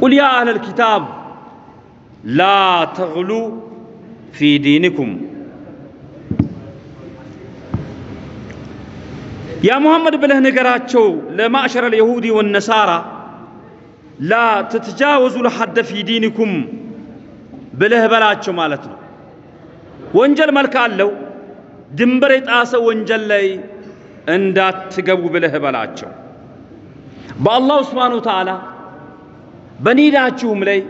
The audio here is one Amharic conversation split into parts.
ቁል ያ አህለል ኪታብ ላ ተግሉ ፊ ዲንኩም ያ ሙሐመድ ብለህ ንገራቸው ለማዕሸረ ልየሁዲ ወነሳራ ላ ትትጃወዙ ለሐደ ፊ ዲንኩም ብለህ በላቸው ማለት ነው። ወንጀል መልክ አለው። ድንበር የጣሰ ወንጀል ላይ እንዳትገቡ ብለህ በላቸው። በአላሁ ስብሓነ ወተዓላ በኒዳችሁም ላይ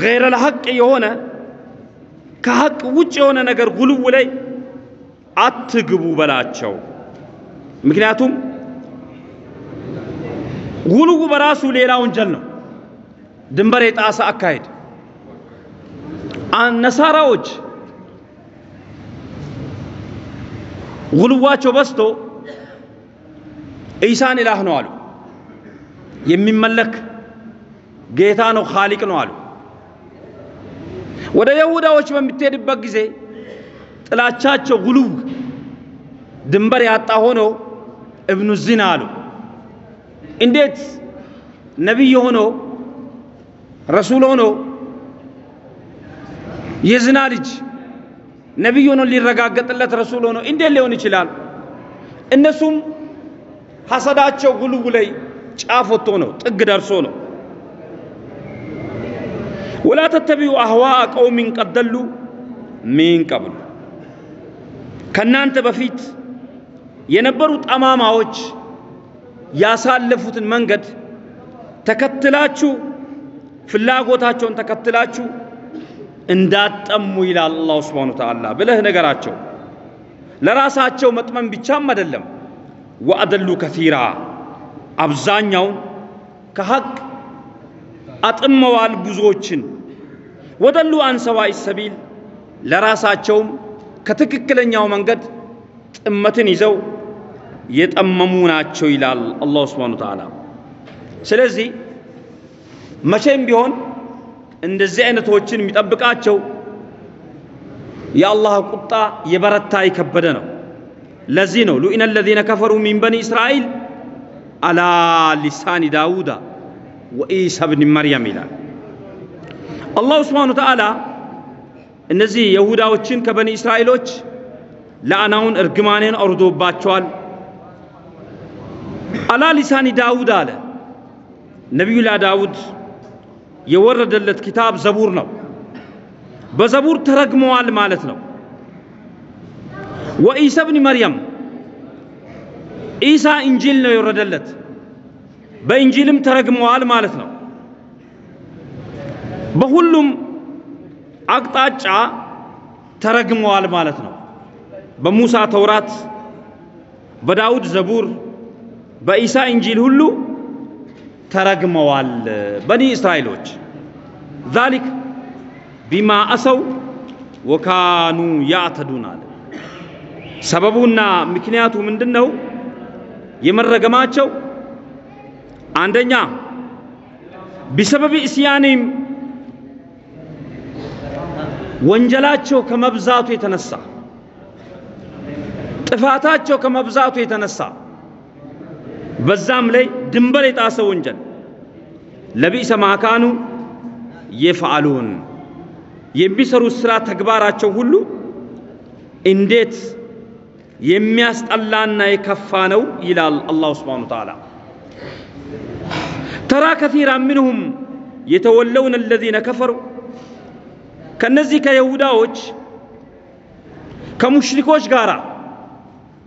ገይረል ሐቅ የሆነ ከሐቅ ውጭ የሆነ ነገር ጉልው ላይ አትግቡ በላቸው። ምክንያቱም ጉልው በራሱ ሌላ ወንጀል ነው፣ ድንበር የጣሰ አካሄድ። ነሳራዎች ጉልዋቸው በዝቶ ኢሳን ኢላህ ነው አሉ። የሚመለክ ጌታ ነው ኻሊቅ ነው አሉ። ወደ ይሁዳዎች በምትሄድበት ጊዜ ጥላቻቸው ጉልው ድንበር ያጣ ሆኖ እብኑ ዚና አሉ። እንዴት ነቢይ ሆኖ ረሱል ሆኖ የዝና ልጅ ነቢይ ሆኖ ሊረጋገጥለት ረሱል ሆኖ እንዴት ሊሆን ይችላል? እነሱም ሐሰዳቸው ጉልው ላይ ጫፍ ወጥቶ ነው ጥግ ደርሶ ነው። ወላ ተተቢዑ አህዋአ ቀውሚን ቀደሉ ሚን ቀብሉ ከእናንተ በፊት የነበሩ ጠማማዎች ያሳለፉትን መንገድ ተከትላችሁ ፍላጎታቸውን ተከትላችሁ እንዳጠሙ ይላል አላሁ ስብሓነ ወተዓላ ብለህ ነገራቸው። ለራሳቸው መጥመም ብቻም አይደለም፣ ወአደሉ ከሲራ አብዛኛውን ከሐቅ አጥመዋል ብዙዎችን። ወደሉ አን ሰዋኢ ሰቢል ለራሳቸውም ከትክክለኛው መንገድ ጥመትን ይዘው የጠመሙ ናቸው ይላል አላሁ ስብሓነ ወተዓላ። ስለዚህ መቼም ቢሆን እንደዚህ አይነቶችን የሚጠብቃቸው የአላህ ቁጣ የበረታ የከበደ ነው። ለዚህ ነው ሉኢነ አለዚነ ከፈሩ ሚን በኒ እስራኤል አላ ሊሳኒ ዳውዳ ወኢሳ ብን መርየም ይላል አላሁ ስብሓነ ወተዓላ። እነዚህ የሁዳዎችን ከበኒ እስራኤሎች ለአናውን እርግማኔን አውርዶባቸዋል። አላ ሊሳኒ ዳውድ አለ ነቢዩላ ዳውድ የወረደለት ኪታብ ዘቡር ነው። በዘቡር ተረግመዋል ማለት ነው። ወኢሳ ብን መርየም ኢሳ እንጂል ነው የወረደለት፣ በእንጂልም ተረግመዋል ማለት ነው። በሁሉም አቅጣጫ ተረግመዋል ማለት ነው። በሙሳ ተውራት፣ በዳውድ ዘቡር፣ በኢሳ እንጂል ሁሉ ተረግመዋል በኒ እስራኤሎች። ዛሊክ ቢማ አሰው ወካኑ ያዕተዱን አለ። ሰበቡና ምክንያቱ ምንድን ነው? የመረገማቸው አንደኛ ቢሰበብ እስያኒም ወንጀላቸው ከመብዛቱ የተነሳ ጥፋታቸው ከመብዛቱ የተነሳ በዛም ላይ ድንበር የጣሰ ወንጀል ለቢእሰ ማካኑ የፈዓሉን የሚሰሩት ስራ ተግባራቸው ሁሉ እንዴት የሚያስጠላና የከፋ ነው ይላል አላሁ ስብሓነ ወተዓላ። ተራ ከሲራ ምንሁም የተወለውን አለዚነ ከፈሩ ከነዚህ ከይሁዳዎች ከሙሽሪኮች ጋር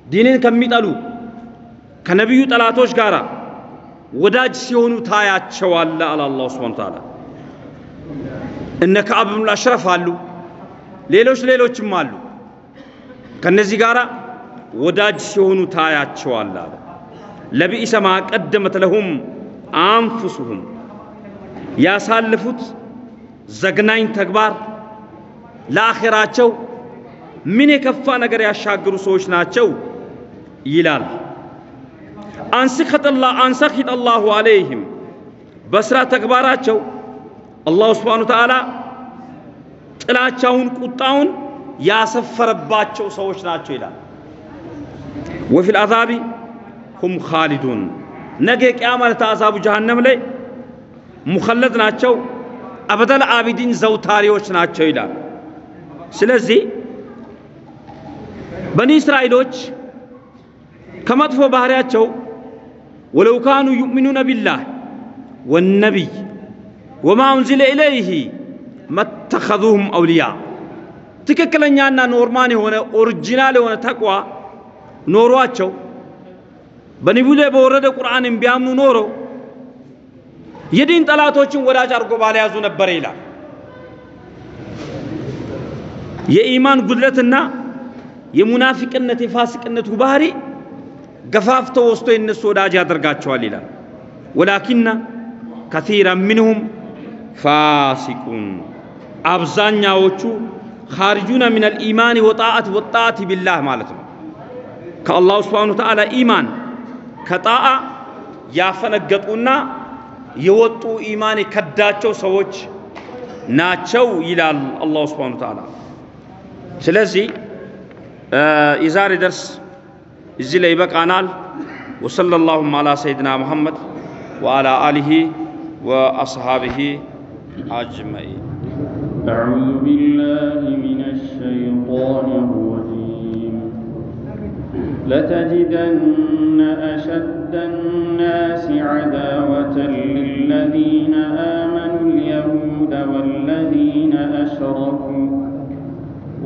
ዲንን ከሚጠሉ ከነቢዩ ጠላቶች ጋር ወዳጅ ሲሆኑ ታያቸዋለ አለ አላሁ ስብሓነ ወተዓላ። እነ ከዓብ ብን አሽረፍ አሉ፣ ሌሎች ሌሎችም አሉ። ከነዚህ ጋር ወዳጅ ሲሆኑ ታያቸዋለ አለ። ለቢእሰ ማ ቀደመት ለሁም አንፉሱሁም ያሳለፉት ዘግናኝ ተግባር ለአኼራቸው ምን የከፋ ነገር ያሻገሩ ሰዎች ናቸው ይላል። አንሰኺጠ አላሁ አለይህም በስራ ተግባራቸው አላሁ ስብሓነ ወተዓላ ጥላቻውን ቁጣውን ያሰፈረባቸው ሰዎች ናቸው ይላል። ወፊል አዛቢ ሁም ኻሊዱን ነገ ቅያማ ዕለተ አዛቡ ጀሃነም ላይ ሙኸለድ ናቸው፣ አበደል አቢዲን ዘውታሪዎች ናቸው ይላል። ስለዚህ በኒ እስራኤሎች ከመጥፎ ባህሪያቸው ወለው ካኑ ዩእሚኑነ ቢላህ ወነቢይ ወማ ኡንዚለ ኢለይህ መተኸዙሁም አውልያ ትክክለኛና normal የሆነ original የሆነ ተቅዋ ኖሯቸው በነቢዩ ላይ በወረደ ቁርአንን ቢያምኑ ኖሮ የዲን ጠላቶችን ወዳጅ አድርጎ ባልያዙ ነበረ ይላል። የኢማን ጉድለትና የሙናፊቅነት የፋሲቅነቱ ባህሪ ገፋፍቶ ወስቶ የነሱ ወዳጅ ያደርጋቸዋል ይላል። ولكن كثيرا منهم ፋሲቁን አብዛኛዎቹ ኻሪጁነ ሚነል ኢማን ወጣዓት ወጣዓት ቢላህ ማለት ነው። ከአላሁ ስብሓነሁ ወተዓላ ኢማን ከጣዓ ያፈነገጡና የወጡ ኢማን የከዳቸው ሰዎች ናቸው ይላል አላሁ ስብሓነሁ ወተዓላ። ስለዚህ የዛሬ ደርስ እዚህ ላይ ይበቃናል። ወሰለ ላሁም አላ ሰይድና ሙሐመድ ወአላ አሊሂ ወአስሃቢሂ አጅመኢን። أعوذ بالله من الشيطان الرجيم لتجدن أشد الناس عداوة للذين آمنوا اليهود والذين أشركوا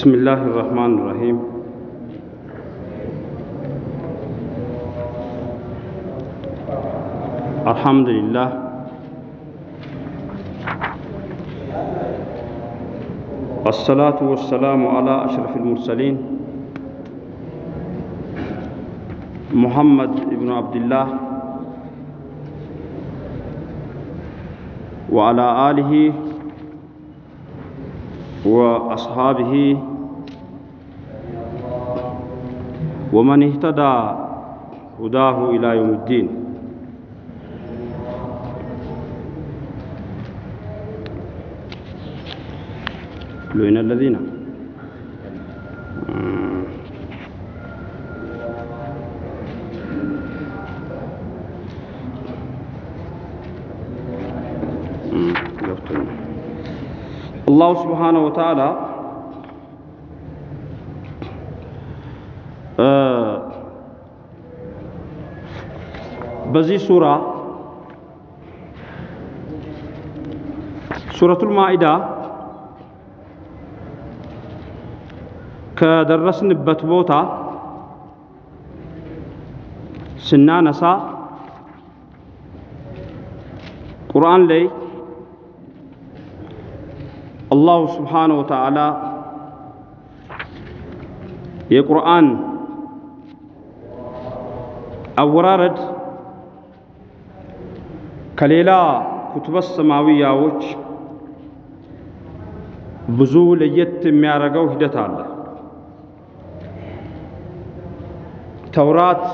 بسم الله الرحمن الرحيم. الحمد لله. الصلاة والسلام على أشرف المرسلين. محمد بن عبد الله. وعلى آله وأصحابه ومن اهتدى هداه إلى يوم الدين. لئن الذين. آه. الله سبحانه وتعالى በዚህ ሱራ ሱረቱል ማኢዳ ከደረስንበት ቦታ ስናነሳ ቁርአን ላይ አላሁ ስብሓነሁ ወተዓላ የቁርአን አወራረድ ከሌላ ኩቱበ ሰማዊያዎች ብዙ ለየት የሚያደርገው ሂደት አለ። ተውራት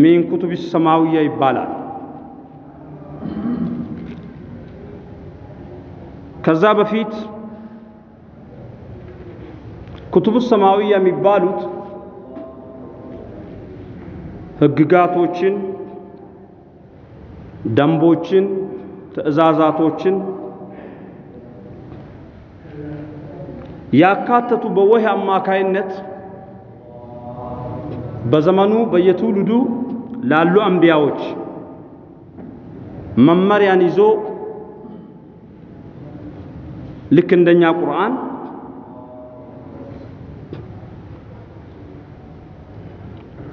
ሚን ኩቱብ ሰማዊያ ይባላል። ከዛ በፊት ኩቱብ ሰማዊያ የሚባሉት ህግጋቶችን፣ ደንቦችን፣ ትእዛዛቶችን ያካተቱ በወህ አማካይነት በዘመኑ በየትውልዱ ላሉ አንቢያዎች መመሪያን ይዞ ልክ እንደኛ ቁርአን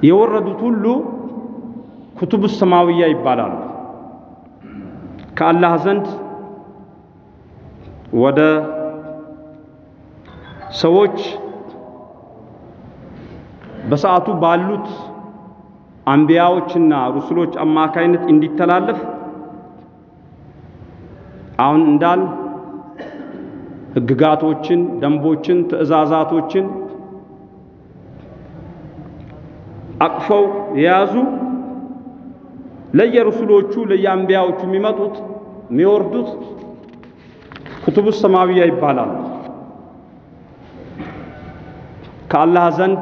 የወረዱት ሁሉ ኩቱብ ሰማዊያ ይባላሉ። ከአላህ ዘንድ ወደ ሰዎች በሰዓቱ ባሉት አንቢያዎችና ሩስሎች አማካይነት እንዲተላለፍ አሁን እንዳል ህግጋቶችን፣ ደንቦችን፣ ትዕዛዛቶችን አቅፈው የያዙ ለየሩሱሎቹ ለየአንቢያዎቹ የሚመጡት የሚወርዱት ኩቱቡ ሰማዊያ ይባላሉ። ከአላህ ዘንድ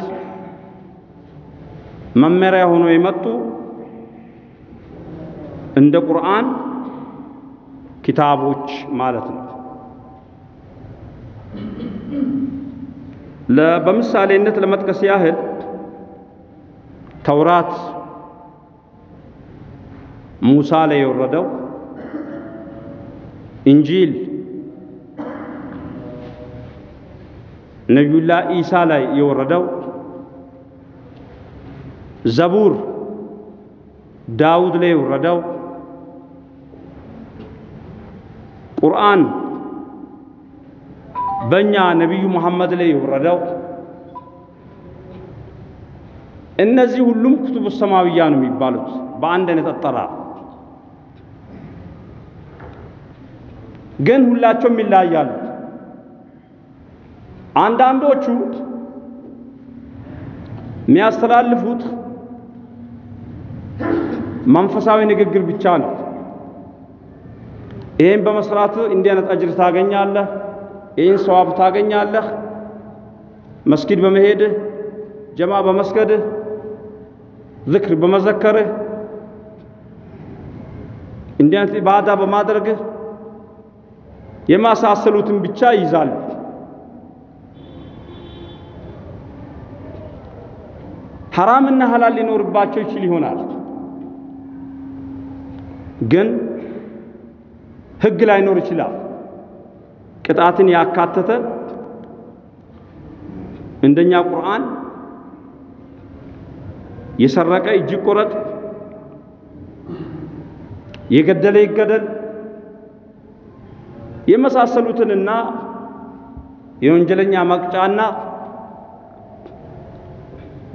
መመሪያ ሆኖ የመጡ እንደ ቁርአን ኪታቦች ማለት ነው። በምሳሌነት ለመጥቀስ ያህል ተውራት ሙሳ ላይ የወረደው፣ እንጂል ነቢዩላህ ኢሳ ላይ የወረደው፣ ዘቡር ዳውድ ላይ የወረደው፣ ቁርአን በእኛ ነቢዩ መሐመድ ላይ የወረደው እነዚህ ሁሉም ኩቱብ ሰማዊያ ነው የሚባሉት በአንድ አይነት አጠራር። ግን ሁላቸውም ይለያያሉ። አንዳንዶቹ የሚያስተላልፉት መንፈሳዊ ንግግር ብቻ ነው። ይህን በመስራት እንዲህ አይነት አጅር ታገኛለህ፣ ይህን ሰዋብ ታገኛለህ፣ መስጊድ በመሄድህ ጀማ በመስገድህ ዝክር በመዘከርህ እንዲህ አይነት ኢባዳ በማድረግህ የማሳሰሉትን ብቻ ይይዛሉ። ሐራምና ሐላል ሊኖርባቸው ይችል ይሆናል፣ ግን ህግ ላይኖር ይችላል። ቅጣትን ያካተተ እንደኛ ቁርአን የሰረቀ እጅ ይቆረጥ፣ የገደለ ይገደል የመሳሰሉትንና የወንጀለኛ መቅጫና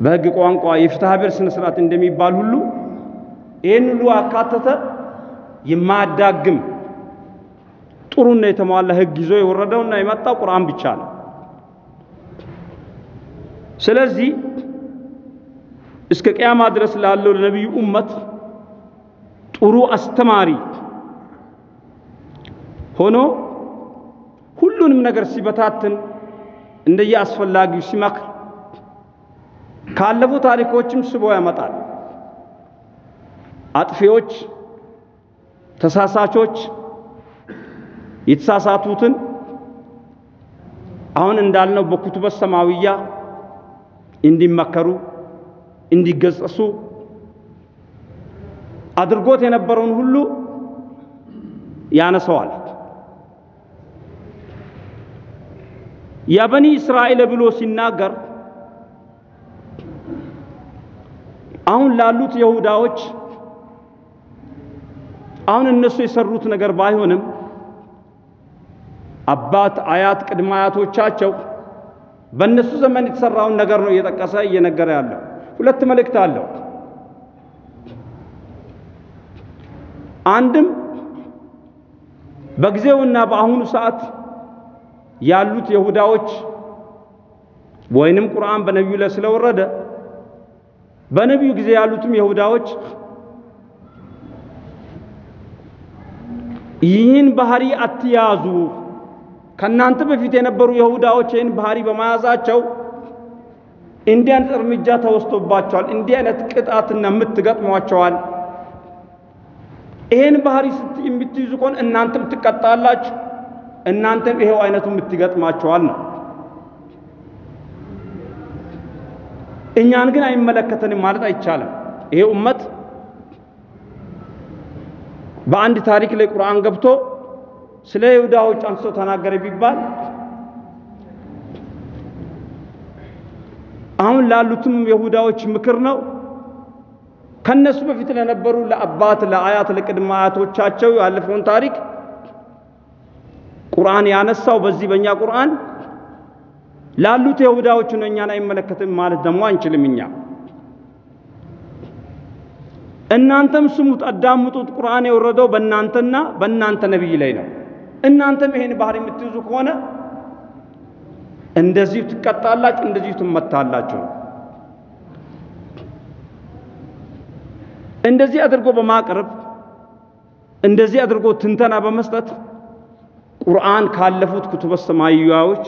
በህግ ቋንቋ የፍትሐ ብሔር ስነ ስርዓት እንደሚባል ሁሉ ይህን ሁሉ አካተተ የማያዳግም ጥሩና የተሟላ ህግ ይዞ የወረደውና የመጣው ቁርአን ብቻ ነው። ስለዚህ እስከ ቅያማ ድረስ ላለው ለነቢዩ ኡመት ጥሩ አስተማሪ ሆኖ ሁሉንም ነገር ሲበታትን እንደየ አስፈላጊው ሲመክር ካለፉ ታሪኮችም ስቦ ያመጣል። አጥፊዎች፣ ተሳሳቾች የተሳሳቱትን አሁን እንዳልነው በኩቱበ ሰማዊያ እንዲመከሩ እንዲገጸሱ አድርጎት የነበረውን ሁሉ ያነሰዋል። ያ በኒ እስራኤል ብሎ ሲናገር አሁን ላሉት ይሁዳዎች አሁን እነሱ የሰሩት ነገር ባይሆንም አባት፣ አያት፣ ቅድመ አያቶቻቸው በእነሱ ዘመን የተሰራውን ነገር ነው እየጠቀሰ እየነገረ ያለው። ሁለት መልእክት አለው። አንድም በጊዜውና በአሁኑ ሰዓት ያሉት ይሁዳዎች ወይንም ቁርአን በነቢዩ ላይ ስለወረደ በነቢዩ ጊዜ ያሉትም ይሁዳዎች ይህን ባህሪ አትያዙ። ከእናንተ በፊት የነበሩ ይሁዳዎች ይህን ባህሪ በመያዛቸው እንዲህ አይነት እርምጃ ተወስቶባቸዋል። እንዲህ አይነት ቅጣትና ምት ገጥሟቸዋል። ይሄን ባህሪ የምትይዙ ከሆነ እናንተም ትቀጣላችሁ፣ እናንተም ይሄው አይነቱ የምትገጥማቸዋል ነው። እኛን ግን አይመለከተንም ማለት አይቻልም። ይሄ ኡመት በአንድ ታሪክ ላይ ቁርአን ገብቶ ስለ ይሁዳዎች አንስቶ ተናገረ ቢባል አሁን ላሉትም ይሁዳዎች ምክር ነው። ከነሱ በፊት ለነበሩ ለአባት ለአያት ለቅድመ አያቶቻቸው ያለፈውን ታሪክ ቁርአን ያነሳው በዚህ በእኛ ቁርአን ላሉት ይሁዳዎች ነው፣ እኛን አይመለከትም ማለት ደግሞ አንችልም። እኛ እናንተም ስሙት፣ አዳምጡት። ቁርአን የወረደው በእናንተና በእናንተ ነቢይ ላይ ነው። እናንተም ይሄን ባህሪ የምትይዙ ከሆነ እንደዚሁ ትቀጣላችሁ፣ እንደዚሁ ትመታላችሁ። እንደዚህ አድርጎ በማቅረብ እንደዚህ አድርጎ ትንተና በመስጠት ቁርአን ካለፉት ኩቱበ ሰማያዊዎች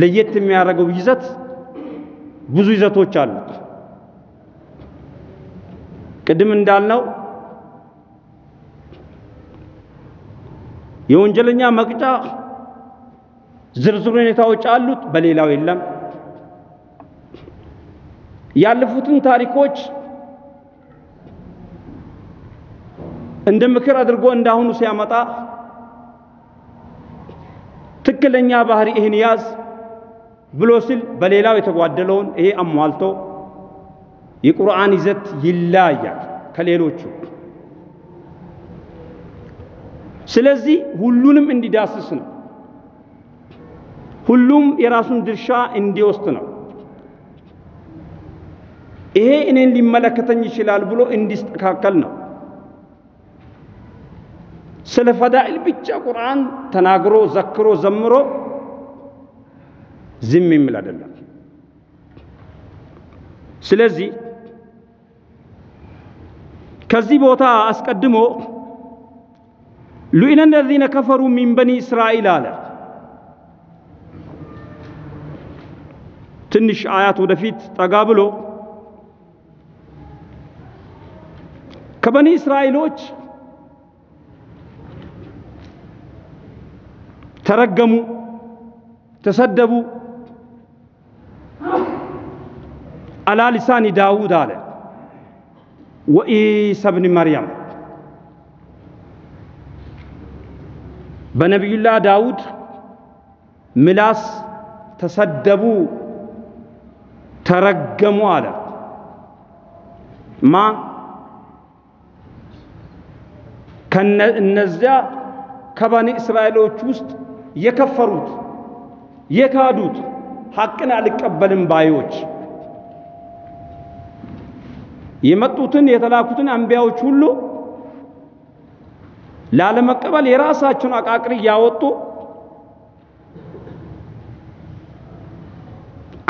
ለየት የሚያደርገው ይዘት ብዙ ይዘቶች አሉት። ቅድም እንዳልነው የወንጀለኛ መቅጫ ዝርዝር ሁኔታዎች አሉት፣ በሌላው የለም። ያለፉትን ታሪኮች እንደ ምክር አድርጎ እንዳሁኑ ሲያመጣ ትክክለኛ ባህሪ ይህን ያዝ ብሎ ሲል በሌላው የተጓደለውን ይሄ አሟልቶ የቁርአን ይዘት ይለያያል ከሌሎቹ። ስለዚህ ሁሉንም እንዲዳስስ ነው። ሁሉም የራሱን ድርሻ እንዲወስድ ነው። ይሄ እኔን ሊመለከተኝ ይችላል ብሎ እንዲስተካከል ነው። ስለ ፈዳኢል ብቻ ቁርአን ተናግሮ ዘክሮ ዘምሮ ዝም የሚል አይደለም። ስለዚህ ከዚህ ቦታ አስቀድሞ ሉኢነ ለዚነ ከፈሩ ሚን በኒ እስራኤል አለ። ትንሽ አያት ወደፊት ጠጋ ብሎ ከበኒ እስራኤሎች ተረገሙ፣ ተሰደቡ አላ ሊሳኒ ዳውድ አለ ወኢሳ ብን መርያም በነቢዩላህ ዳውድ ምላስ ተሰደቡ፣ ተረገሙ አለ ማ ከእነዚያ ከበኒ እስራኤሎች ውስጥ የከፈሩት የካዱት ሐቅን አልቀበልም ባዮች የመጡትን የተላኩትን አንቢያዎች ሁሉ ላለመቀበል የራሳቸውን አቃቅር እያወጡ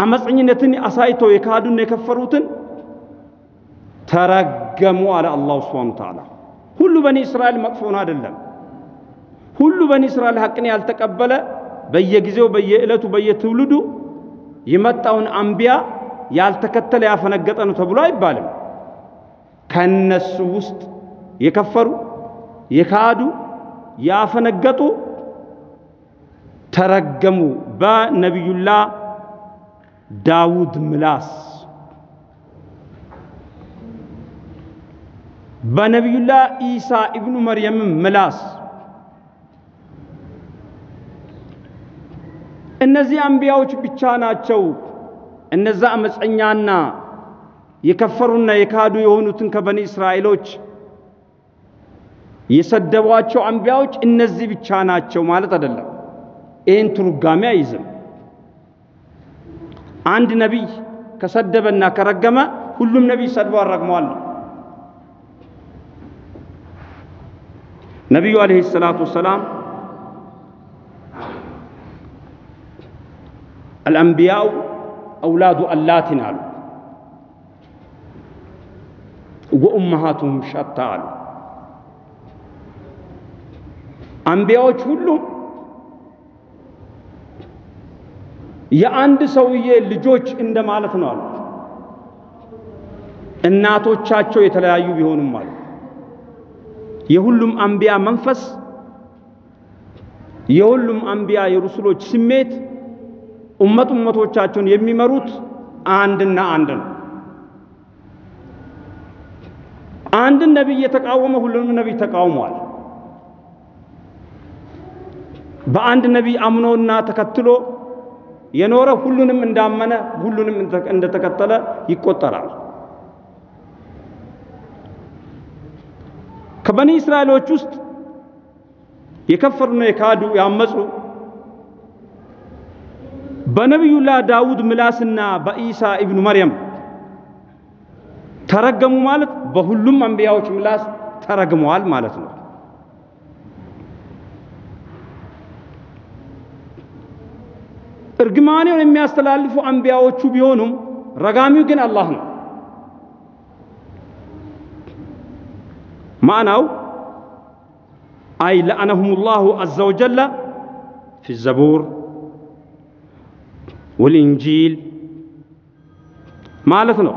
አመፀኝነትን አሳይተው የካዱና የከፈሩትን ተረገሙ አለ አላሁ ሱብሓነሁ ወተዓላ። ሁሉ በኒ እስራኤል መጥፎን አይደለም። ሁሉ በኒ እስራኤል ሐቅን ያልተቀበለ በየጊዜው በየዕለቱ በየትውልዱ የመጣውን አንቢያ ያልተከተለ ያፈነገጠ ነው ተብሎ አይባልም። ከነሱ ውስጥ የከፈሩ የካዱ ያፈነገጡ ተረገሙ በነቢዩላህ ዳውድ ምላስ በነቢዩላህ ኢሳ ኢብኑ መርየምም ምላስ እነዚህ አንቢያዎች ብቻ ናቸው እነዛ አመፀኛና የከፈሩና የካዱ የሆኑትን ከበኒ እስራኤሎች የሰደቧቸው አንቢያዎች እነዚህ ብቻ ናቸው ማለት አይደለም። ይህን ትርጓሜ አይዝም። አንድ ነቢይ ከሰደበና ከረገመ ሁሉም ነቢይ ሰድበው አረግመዋል ነው። ነቢዩ አለይሂ ሰላቱ ወሰላም አልአንቢያው አውላዱ አላትን አሉ ወኡመሃቱም ሸታ አሉ። አንቢያዎች ሁሉም የአንድ ሰውዬ ልጆች እንደማለት ነው አሉ። እናቶቻቸው የተለያዩ ቢሆኑም አሉ። የሁሉም አንቢያ መንፈስ፣ የሁሉም አንቢያ የሩሱሎች ስሜት ኡመት ኡመቶቻቸውን የሚመሩት አንድና አንድ ነው። አንድን ነቢይ የተቃወመ ሁሉንም ነቢይ ተቃውሟል። በአንድ ነቢይ አምኖና ተከትሎ የኖረ ሁሉንም እንዳመነ ሁሉንም እንደተከተለ ይቆጠራል። ከበኒ እስራኤሎች ውስጥ የከፈሩና የካዱ ያመፁ በነቢዩላህ ዳውድ ምላስና በኢሳ ኢብኑ መርየም ተረገሙ ማለት በሁሉም አንቢያዎች ምላስ ተረግመዋል ማለት ነው። እርግማኔውን የሚያስተላልፉ አንቢያዎቹ ቢሆኑም ረጋሚው ግን አላህ ነው። ማዕናው አይ ለአነሁም ላሁ አዘ ወጀለ ፊ ዘቡር ወልኢንጂል ማለት ነው።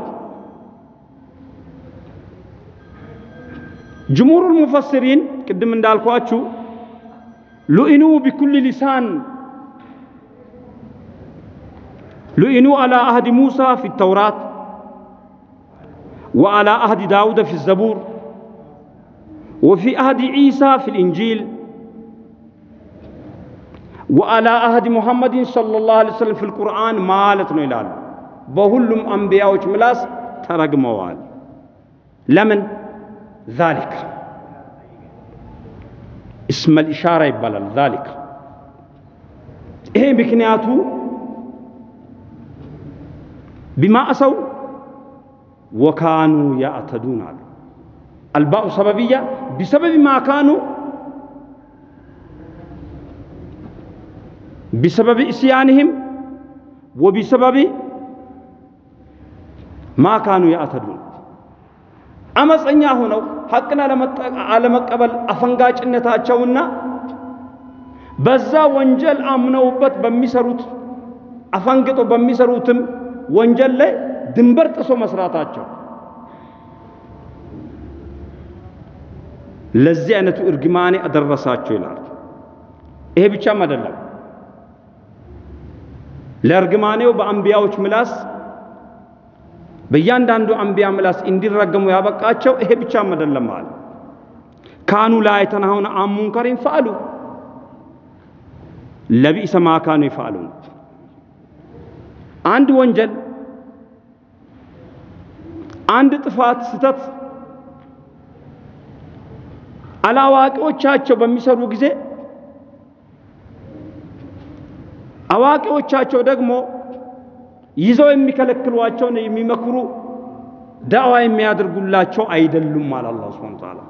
ጅሙሩል ሙፈሲሪን ቅድም እንዳልኳችሁ ሉኢኑ ቢኩል ሊሳን ሉኢኑ አላ አህድ ሙሳ ፊ ተውራት ወአላ አህድ ዳውድ ፊ ዘቡር وفي عهد عيسى في الإنجيل وعلى عهد محمد صلى الله عليه وسلم في القرآن ማለት ነው ይላሉ። በሁሉም አንቢያዎች ምላስ ተረግመዋል። ለምን ዛሊክ እስመል ኢሻራ ይባላል። ዛሊክ ይሄ ምክንያቱ ቢማ አሰው ወካኑ ያዕተዱን አሉ። الباء سببية بسبب ما كانوا بسبب إسيانهم وبسبب ما كانوا يعتدون አመፀኛ ሆነው ሐቅን አለመቀበል አፈንጋጭነታቸውና በዛ ወንጀል አምነውበት በሚሰሩት አፈንግጦ በሚሰሩትም ወንጀል ላይ ድንበር ጥሶ መስራታቸው ለዚህ አይነቱ እርግማኔ አደረሳቸው ይላል። ይሄ ብቻም አይደለም። ለእርግማኔው በአንቢያዎች ምላስ በእያንዳንዱ አንቢያ ምላስ እንዲረገሙ ያበቃቸው ይሄ ብቻም አይደለም አለ። ካኑ ላ ሙንከሪን ፈአሉ ለቢእሰ ማ ካኑ ይፈአሉን። አንድ ወንጀል፣ አንድ ጥፋት፣ ስተት አላዋቂዎቻቸው በሚሰሩ ጊዜ አዋቂዎቻቸው ደግሞ ይዘው የሚከለክሏቸውን የሚመክሩ ዳዕዋ የሚያደርጉላቸው አይደሉም አለ አላህ ሱብሓነሁ ወተዓላ።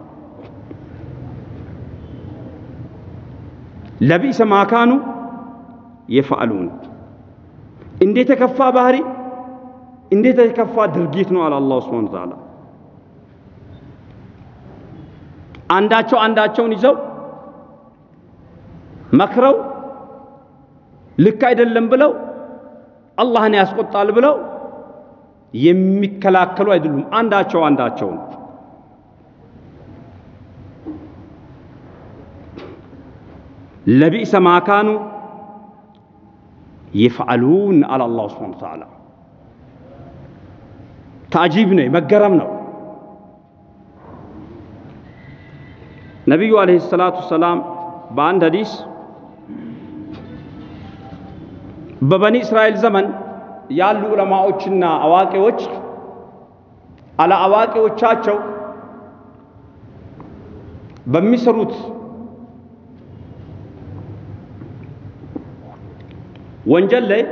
ለቢእሰ ማካኑ የፈአሉን እንዴት የከፋ ባህሪ እንዴት የከፋ ድርጊት ነው አለ አላህ ሱብሓነሁ ወተዓላ። አንዳቸው አንዳቸውን ይዘው መክረው ልክ አይደለም ብለው አላህን ያስቆጣል ብለው የሚከላከሉ አይደሉም። አንዳቸው አንዳቸውን ለቢእሰ ማካኑ ይፍዓሉን አለ አላሁ ስብሓነሁ ወተዓላ። ታጂብ ነው፣ መገረም ነው። ነቢዩ ዓለይሂ ሰላቱ ሰላም በአንድ ሐዲስ በበኒ እስራኤል ዘመን ያሉ ዑለማዎችና አዋቂዎች አለ አዋቂዎቻቸው በሚሰሩት ወንጀል ላይ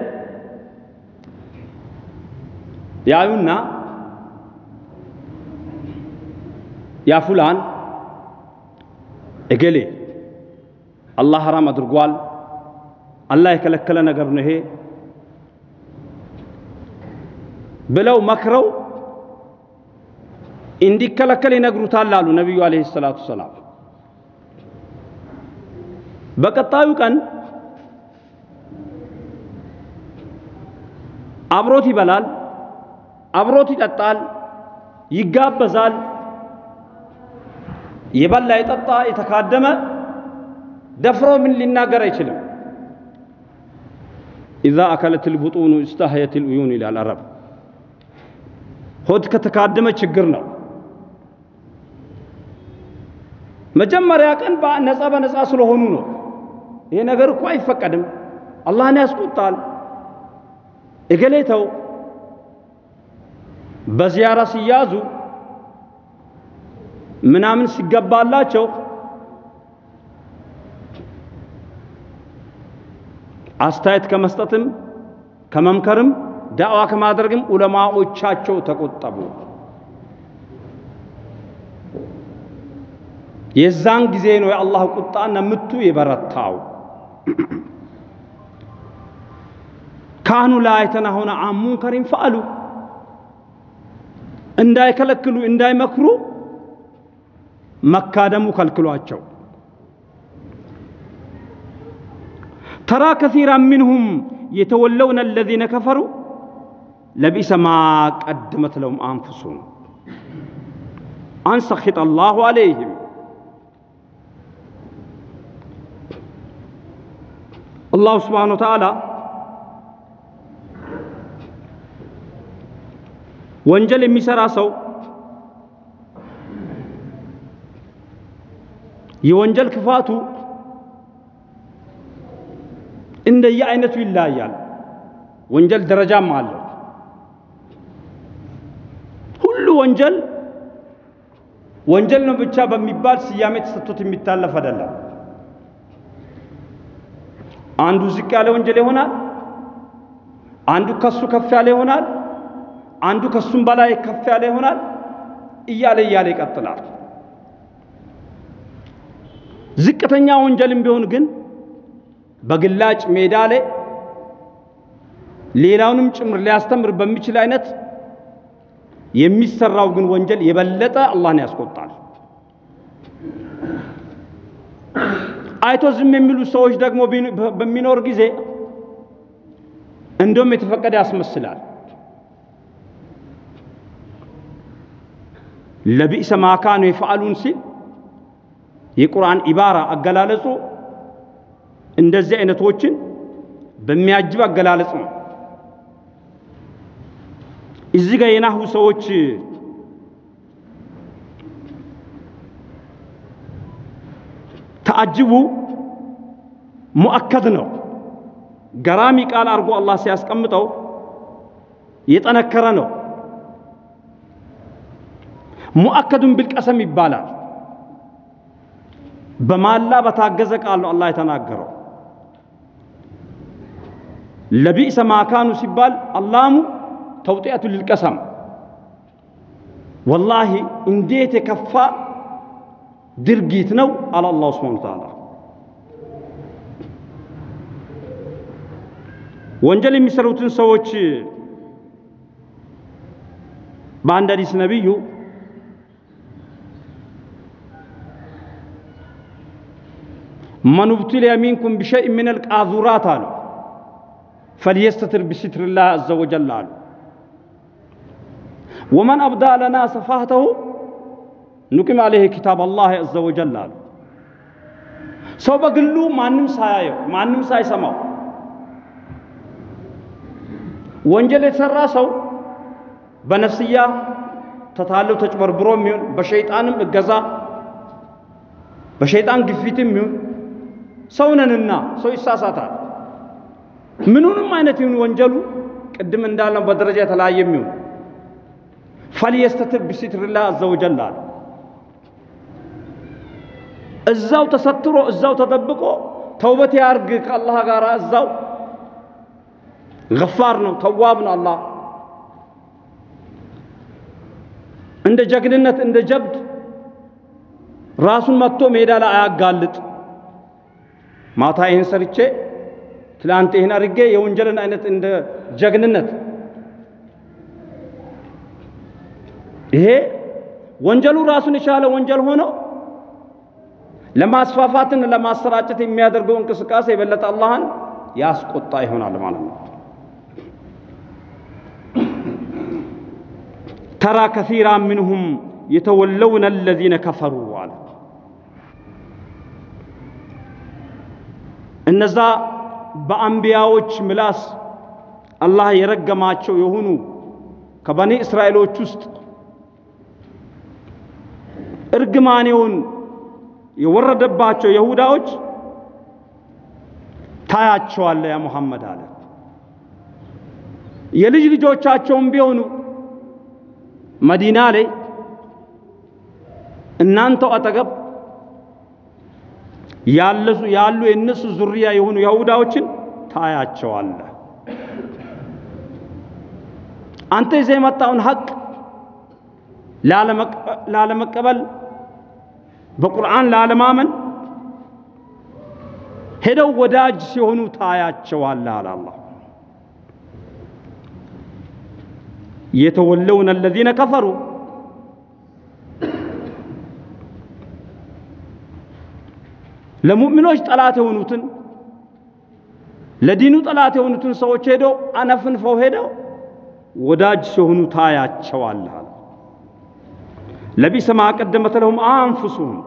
ያዩና ያ እገሌ አላህ ሐራም አድርጓል፣ አላህ የከለከለ ነገር ነው ይሄ ብለው መክረው እንዲከለከል ይነግሩታል አሉ ነቢዩ አለይሂ ሰላቱ ሰላም። በቀጣዩ ቀን አብሮት ይበላል፣ አብሮት ይጠጣል፣ ይጋበዛል። የበላ የጠጣ የተካደመ ደፍሮ ምን ሊናገር አይችልም። ኢዛ አከለት ልቡጡኑ እስተህየት ልኡዩን ይላል አረብ። ሆድ ከተካደመ ችግር ነው። መጀመሪያ ቀን ነፃ በነፃ ስለሆኑ ነው። ይሄ ነገር እኮ አይፈቀድም፣ አላህን ያስቆጣል፣ እገሌተው በዚያራ ሲያዙ ምናምን ሲገባላቸው አስተያየት ከመስጠትም ከመምከርም ዳዕዋ ከማድረግም ዑለማዎቻቸው ተቆጠቡ። የዛን ጊዜ ነው የአላህ ቁጣና ምቱ የበረታው። ካህኑ ላ የተናሁነ አን ሙንከሪን ፈአሉ እንዳይከለክሉ እንዳይመክሩ መካደሙ ከልክሏቸው ተራ ከሲራ ሚንሁም የተወለውነ አለዚነ ከፈሩ ለቢሰ ማ ቀደመት ለሁም አንፉሱም አን አላሁ አለይህም አላሁ ስብሓነ ወተዓላ ወንጀል የሚሰራ ሰው የወንጀል ክፋቱ እንደየ አይነቱ ይለያያል። ወንጀል ደረጃም አለው። ሁሉ ወንጀል ወንጀል ነው ብቻ በሚባል ስያሜ ተሰጥቶት የሚታለፍ አይደለም። አንዱ ዝቅ ያለ ወንጀል ይሆናል። አንዱ ከሱ ከፍ ያለ ይሆናል። አንዱ ከሱም በላይ ከፍ ያለ ይሆናል። እያለ እያለ ይቀጥላል። ዝቅተኛ ወንጀልም ቢሆን ግን በግላጭ ሜዳ ላይ ሌላውንም ጭምር ሊያስተምር በሚችል አይነት የሚሰራው ግን ወንጀል የበለጠ አላህን ያስቆጣል። አይቶ ዝም የሚሉ ሰዎች ደግሞ በሚኖር ጊዜ እንደውም የተፈቀደ ያስመስላል። ለቢእሰ ማ ካኑ ሲል የቁርአን ኢባራ አገላለጹ እንደዚህ አይነቶችን በሚያጅብ አገላለጽ ነው። እዚህ ጋር የናሁ ሰዎች ተአጅቡ ሙአከድ ነው። ገራሚ ቃል አድርጎ አላህ ሲያስቀምጠው የጠነከረ ነው። ሙአከዱን ቢልቀሰም ይባላል። በማላ በታገዘ ቃል ነው አላህ የተናገረው። ለቢእሰ ማካኑ ሲባል አላሙ ተውጢአቱ ልልቀሰም ወላሂ እንዴት የከፋ ድርጊት ነው አለ አላሁ ስብሓነ ወተዓላ። ወንጀል የሚሰሩትን ሰዎች በአንድ ሐዲስ ነቢዩ መን ኡብቱሊየ ሚንኩም ቢሸይእ ሚነል ቃዙራት አሉ ፈልየስተትር ቢስትሪላህ አዘ አሉ። ወመን አብዳ ለና ሰፋህተሁ ኑቂም አለይህ ኪታብ አላህ አዘ አሉ። ሰው በግሉ ማንም ሳያየው ማንም ሳይሰማው ወንጀል የተሰራ ሰው በነፍስያ ተታለው ተጭበርብሮ የሚሆን በሸይጣንም እገዛ በሸይጣን ግፊትም ይሁን ሰውነንና ሰው ይሳሳታል። ምኑንም አይነት ይሁን ወንጀሉ ቅድም እንዳልነው በደረጃ የተለያየ የሚሆን ፈልየስተትር ቢሲትሪላህ አዘ ወጀል አለ። እዛው ተሰትሮ እዛው ተደብቆ ተውበት ያርግ ከአላህ ጋር እዛው ገፋር ነው፣ ተዋብ ነው። አላህ እንደ ጀግንነት እንደ ጀብድ ራሱን መጥቶ ሜዳ ላይ አያጋልጥ። ማታ ይህን ሰርቼ ትላንት ይህን አድርጌ የወንጀልን አይነት እንደ ጀግንነት ይሄ ወንጀሉ ራሱን የቻለ ወንጀል ሆኖ ለማስፋፋትን ለማሰራጨት የሚያደርገው እንቅስቃሴ የበለጠ አላህን ያስቆጣ ይሆናል ማለት ነው። ተራ ከሲራ ምንሁም የተወለውነ አለዚነ ከፈሩ አለ። እነዛ በአንቢያዎች ምላስ አላህ የረገማቸው የሆኑ ከበኒ እስራኤሎች ውስጥ እርግማኔውን የወረደባቸው ይሁዳዎች ታያቸዋለ ያ ሙሐመድ አለ። የልጅ ልጆቻቸውም ቢሆኑ መዲና ላይ እናንተው አጠገብ ያሉ የእነሱ ዙሪያ የሆኑ ይሁዳዎችን ታያቸዋለህ። አንተ ይዘህ የመጣውን ሀቅ ላለመቀበል በቁርአን ላለማመን ሄደው ወዳጅ ሲሆኑ ታያቸዋለህ አለ አላህ። የተወለውን አለዚነ ከፈሩ ለሙእሚኖች ጠላት የሆኑትን ለዲኑ ጠላት የሆኑትን ሰዎች ሄደው አነፍንፈው ሄደው ወዳጅ ሲሆኑ ታያቸዋለህ። ለቢሰ ማ ቀደመት ለሁም አንፉሱሁም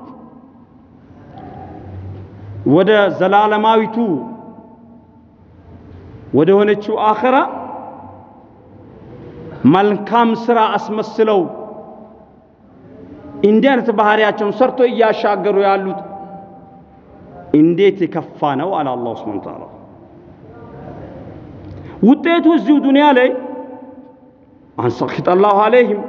ወደ ዘላለማዊቱ ወደ ሆነችው አኸራ መልካም ስራ አስመስለው እንዲህ አይነት ባህሪያቸውን ሰርቶ እያሻገሩ ያሉት እንዴት የከፋ ነው አለ አላሁ ሱብሓነሁ ወተዓላ። ውጤቱ እዚሁ ዱንያ ላይ አንሰኺጠ አላሁ አለይህም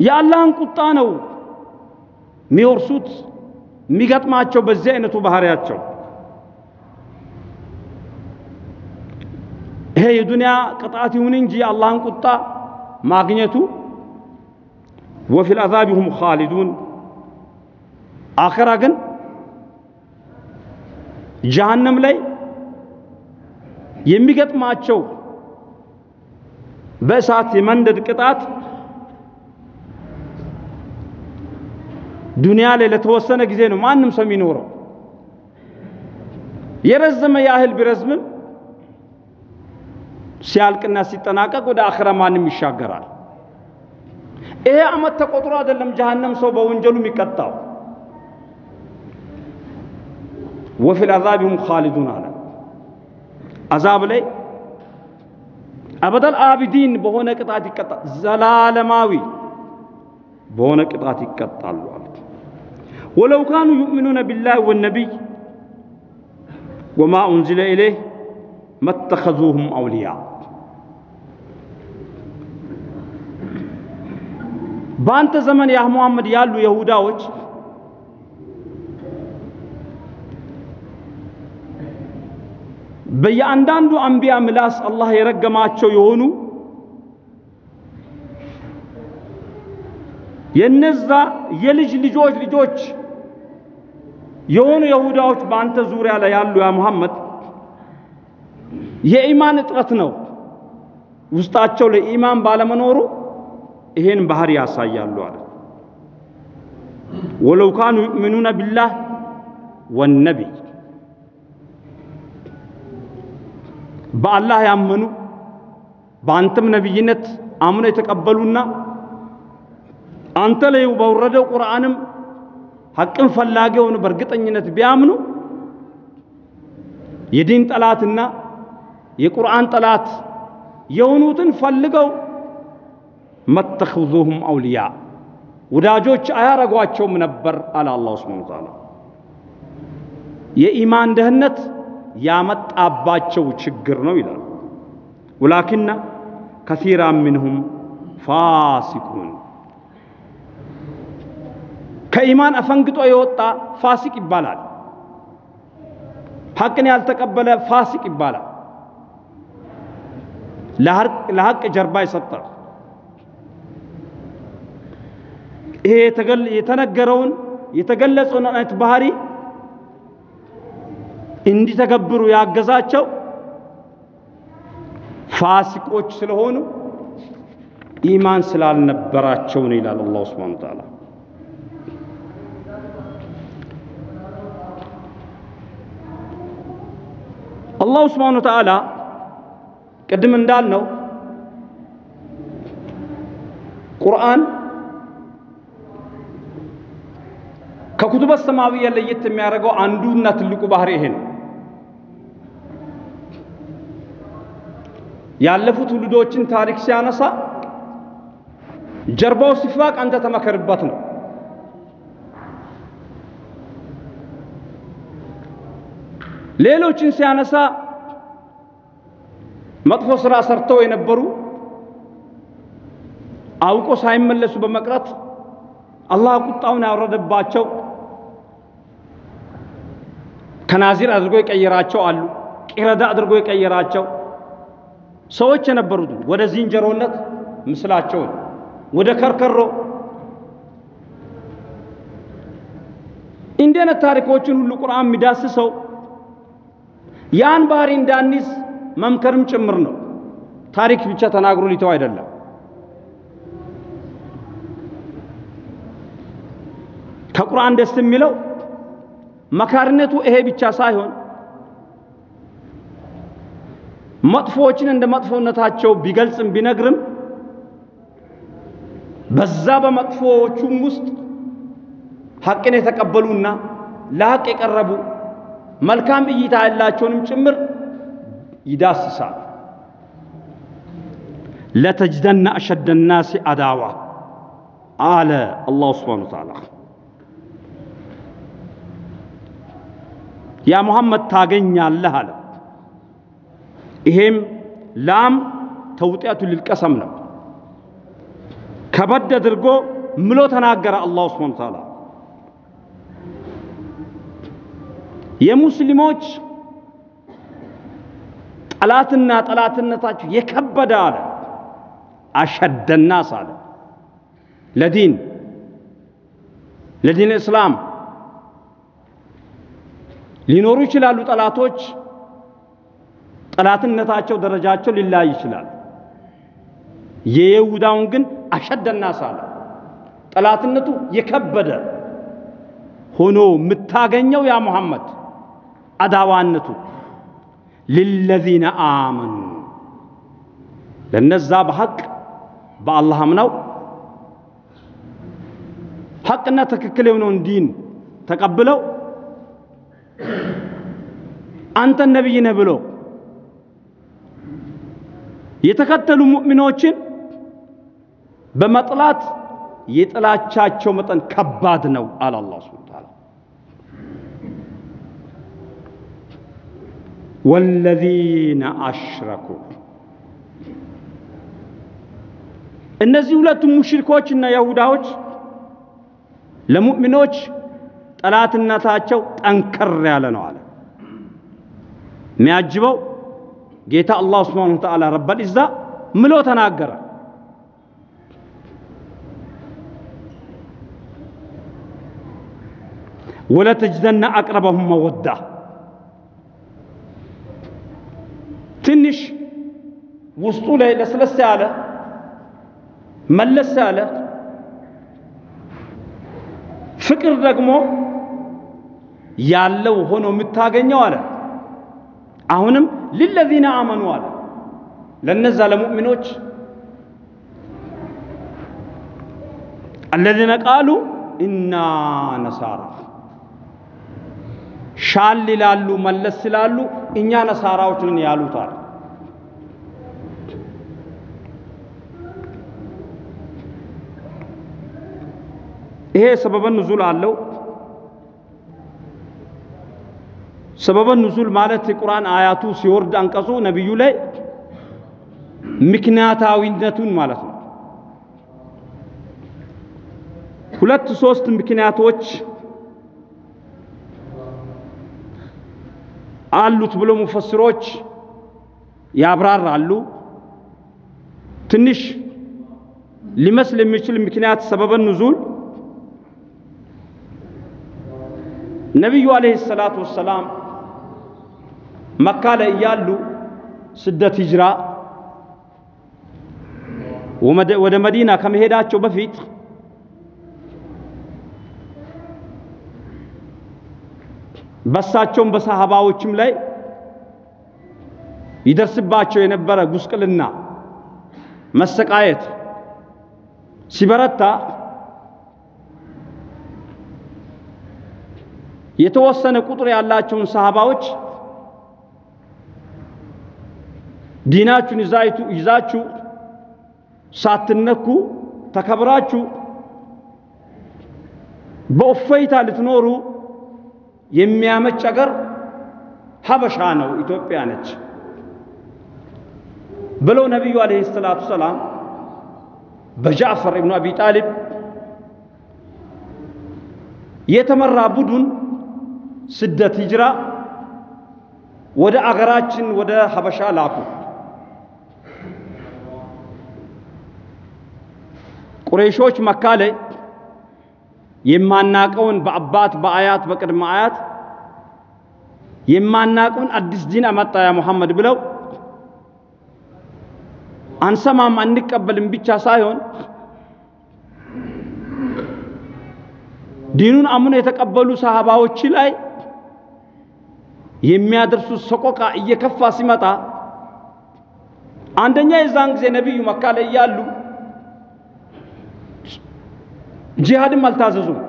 የአላህን ቁጣ ነው የሚወርሱት የሚገጥማቸው በዚህ አይነቱ ባህሪያቸው። ይሄ የዱንያ ቅጣት ይሁን እንጂ የአላህን ቁጣ ማግኘቱ ወፊል አዛቢ ሁም ኻሊዱን አኸራ ግን ጀሃነም ላይ የሚገጥማቸው በእሳት የመንደድ ቅጣት ዱንያ ላይ ለተወሰነ ጊዜ ነው ማንም ሰው የሚኖረው። የረዘመ ያህል ቢረዝምም ሲያልቅና ሲጠናቀቅ ወደ አኸራ ማንም ይሻገራል። ይሄ አመት ተቆጥሮ አይደለም ጀሃነም ሰው በወንጀሉ የሚቀጣው። ወፊል አዛቢ ሁም ኻሊዱን አለ። አዛብ ላይ አበደል አቢዲን በሆነ ቅጣት ይቀጣል። ዘላለማዊ በሆነ ቅጣት ይቀጣሉ አለ። ወለው ካኑ ዩእሚኑነ ቢላህ ወነቢይ ወማ ኡንዚለ ኢለይህ መተኸዙሁም አውልያ በአንተ ዘመን ያ ሙሐመድ ያሉ የሁዳዎች በየአንዳንዱ አንቢያ ምላስ አላህ የረገማቸው የሆኑ የነዛ የልጅ ልጆች ልጆች የሆኑ የሁዳዎች በአንተ ዙሪያ ላይ ያሉ ያ ሙሐመድ የኢማን እጥረት ነው። ውስጣቸው ለኢማን ባለመኖሩ ይሄን ባህሪ ያሳያሉ አለ። ወለው ካኑ ዩእሚኑነ ቢላህ ወነቢይ በአላህ ያመኑ በአንተም ነቢይነት አምነው የተቀበሉና አንተ ላይ በወረደው ቁርአንም ሐቅን ፈላጊ የሆኑ በእርግጠኝነት ቢያምኑ የዲን ጠላትና የቁርአን ጠላት የሆኑትን ፈልገው መተኽዙሁም አውልያ ወዳጆች አያረጓቸውም ነበር አለ አላሁ ሱብሓነሁ ወተዓላ። የኢማን ደህንነት ያመጣባቸው ችግር ነው ይላል። ወላኪና ከሲራ ሚንሁም ፋሲቁን ከኢማን አፈንግጦ የወጣ ፋሲቅ ይባላል። ሐቅን ያልተቀበለ ፋሲቅ ይባላል። ለሐቅ ጀርባ የሰጠ ይሄ የተነገረውን የተገለጸውን አይነት ባህሪ እንዲተገብሩ ያገዛቸው ፋሲቆች ስለሆኑ ኢማን ስላልነበራቸው ነው ይላል አላሁ ሱብሓነሁ ወተዓላ። አላሁ ሱብሓነሁ ወተዓላ ቅድም እንዳልነው ቁርአን ከኩቱበ ሰማዊያ ለየት የሚያደርገው አንዱና ትልቁ ባህሪ ይሄ ነው። ያለፉ ትውልዶችን ታሪክ ሲያነሳ ጀርባው ሲፋቅ አንተ ተመከርበት ነው። ሌሎችን ሲያነሳ መጥፎ ስራ ሰርተው የነበሩ አውቆ ሳይመለሱ በመቅረት አላህ ቁጣውን ያወረደባቸው ከናዚር አድርጎ የቀየራቸው አሉ። ቂረዳ አድርጎ የቀየራቸው ሰዎች የነበሩትን ወደ ዝንጀሮነት ምስላቸውን ወደ ከርከሮ እንዲህ አይነት ታሪኮችን ሁሉ ቁርአን የሚዳስሰው ያን ባህሪ እንዳንይዝ መምከርም ጭምር ነው። ታሪክ ብቻ ተናግሮ ሊተው አይደለም። ከቁርአን ደስ የሚለው መካሪነቱ ይሄ ብቻ ሳይሆን መጥፎዎችን እንደ መጥፎነታቸው ቢገልጽም ቢነግርም በዛ በመጥፎዎቹም ውስጥ ሐቅን የተቀበሉና ለሐቅ የቀረቡ መልካም እይታ ያላቸውንም ጭምር ይዳስሳል። ለተጅደና አሸደ ናሲ አዳዋ አለ አላሁ ስብሓነ ወተዓላ። ያ ሙሐመድ ታገኛለህ አለ። ይሄም ላም ተውጢያቱ ሊልቀሰም ነው። ከበድ አድርጎ ምሎ ተናገረ አላሁ ስብሓነ ወተዓላ። የሙስሊሞች ጠላትና ጠላትነታቸው የከበደ አለ። አሸደናስ አለ ለዲን ለዲን እስላም ሊኖሩ ይችላሉ ጠላቶች። ጠላትነታቸው ደረጃቸው ሊለያይ ይችላል። የይሁዳውን ግን አሸደናስ አለ ጠላትነቱ የከበደ ሆኖ የምታገኘው ያ ሙሐመድ አዳዋነቱ ሊለዚነ አመኑ ለነዛ በሐቅ በአላህ አምነው ሐቅና ትክክል የሆነውን ዲን ተቀብለው አንተ ነቢይ ነህ ብሎ የተከተሉ ሙእሚኖችን በመጥላት የጥላቻቸው መጠን ከባድ ነው አለ አላህ ሱብሓነሁ ወተዓላ። ወለዚነ አሽረኩ እነዚህ ሁለቱም ሙሽሪኮች እና ይሁዳዎች ለሙእሚኖች ጠላትነታቸው ጠንከር ያለ ነው አለ። የሚያጅበው ጌታ አላህ ሱብሓነሁ ወተዓላ ረበል ኢዛ ምሎ ተናገረ። ወለተጅደና አቅረበሁም መወዳ ትንሽ ውስጡ ላይ ለስለስ ያለ መለስ ያለ ፍቅር ደግሞ ያለው ሆኖ የምታገኘው አለ። አሁንም ሊለዚነ አመኑ አለ ለነዛ ለሙእሚኖች አለዚነ ቃሉ ኢና ነሳራ ሻል ይላሉ መለስ ይላሉ እኛ ነሳራዎች ነን ያሉታል። ይሄ ሰበበ ኑዙል አለው። ሰበበ ኑዙል ማለት የቁርአን አያቱ ሲወርድ አንቀጹ ነቢዩ ላይ ምክንያታዊነቱን ማለት ነው። ሁለት ሶስት ምክንያቶች አሉት ብሎ ሙፈስሮች ያብራራሉ። ትንሽ ሊመስል የሚችል ምክንያት ሰበበ ኑዙል ነቢዩ አለይሂ ሰላቱ ወሰላም መካ ላይ እያሉ ስደት ሂጅራ ወደ መዲና ከመሄዳቸው በፊት በሳቸውም በሰሃባዎችም ላይ ይደርስባቸው የነበረ ጉስቅልና፣ መሰቃየት ሲበረታ የተወሰነ ቁጥር ያላቸውን ሰሃባዎች ዲናችሁን ይዛችሁ ሳትነኩ ተከብራችሁ በእፎይታ ልትኖሩ የሚያመች አገር ሀበሻ ነው፣ ኢትዮጵያ ነች። ብለው ነቢዩ አለይሂ ሰላቱ ሰላም በጃዕፈር ኢብኑ አቢ ጣሊብ የተመራ ቡድን ስደት ሂጅራ ወደ አገራችን ወደ ሀበሻ ላኩ። ቁረይሾች መካ ላይ የማናቀውን በአባት በአያት በቅድመ አያት የማናቀውን አዲስ ዲን አመጣ ያ ሙሐመድ ብለው አንሰማም አንቀበልም ብቻ ሳይሆን ዲኑን አምኖ የተቀበሉ ሰሃባዎች ላይ የሚያደርሱት ሰቆቃ እየከፋ ሲመጣ አንደኛ የዛን ጊዜ ነቢዩ መካ ላይ እያሉ ጂሃድም አልታዘዙም።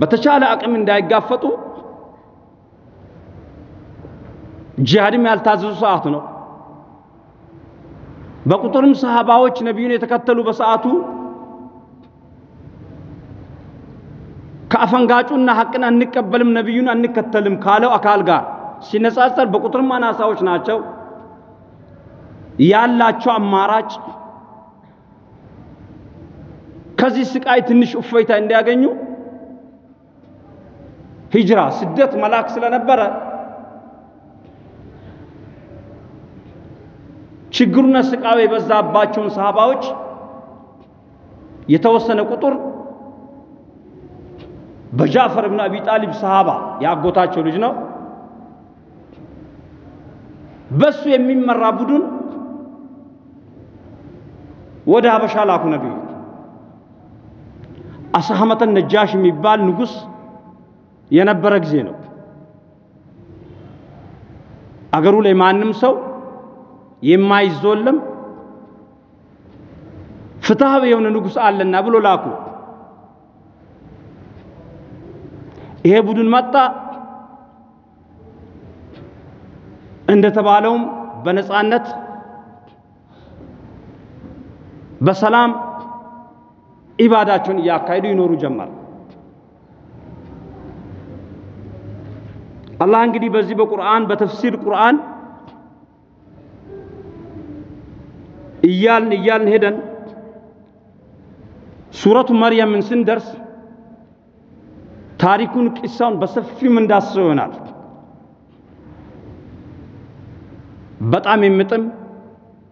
በተቻለ አቅም እንዳይጋፈጡ ጂሃድም ያልታዘዙ ሰዓት ነው። በቁጥርም ሰሃባዎች ነቢዩን የተከተሉ በሰዓቱ ከአፈንጋጩና ሐቅን አንቀበልም ነቢዩን አንከተልም ካለው አካል ጋር ሲነጻጸር በቁጥርም አናሳዎች ናቸው። ያላቸው አማራጭ ከዚህ ስቃይ ትንሽ እፎይታ እንዲያገኙ ሂጅራ ስደት መላክ ስለነበረ ችግሩና ስቃዩ የበዛባቸውን ሰሃባዎች የተወሰነ ቁጥር በጃፈር ብን አቢ ጣሊብ ሰሃባ ያጎታቸው ልጅ ነው። በሱ የሚመራ ቡድን ወደ ሀበሻ ላኩ ነቢዩ። አስሐመተን ነጃሽ የሚባል ንጉሥ የነበረ ጊዜ ነው። አገሩ ላይ ማንም ሰው የማይዞለም ፍትሃዊ የሆነ ንጉሥ አለና ብሎ ላኩ። ይሄ ቡድን መጣ። እንደተባለውም በነፃነት በሰላም ኢባዳቸውን እያካሄዱ ይኖሩ ጀመር። አላህ እንግዲህ በዚህ በቁርአን በተፍሲር ቁርአን እያልን እያልን ሄደን ሱረቱ መርየምን ስንደርስ ታሪኩን ቂሳውን በሰፊው እንዳስሰው ይሆናል። በጣም የሚጥም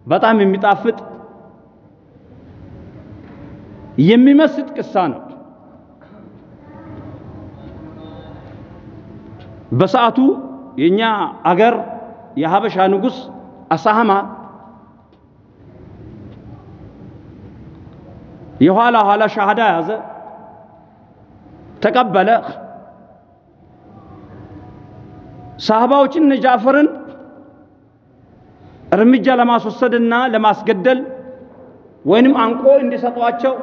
በጣም የሚጣፍጥ የሚመስጥ ቅሳ ነው። በሰዓቱ የኛ አገር የሀበሻ ንጉሥ አሳሃማ የኋላ ኋላ ሻሃዳ ያዘ፣ ተቀበለ። ሳህባዎችን እነ ጃፈርን እርምጃ ለማስወሰድና ለማስገደል ወይንም አንቆ እንዲሰጧቸው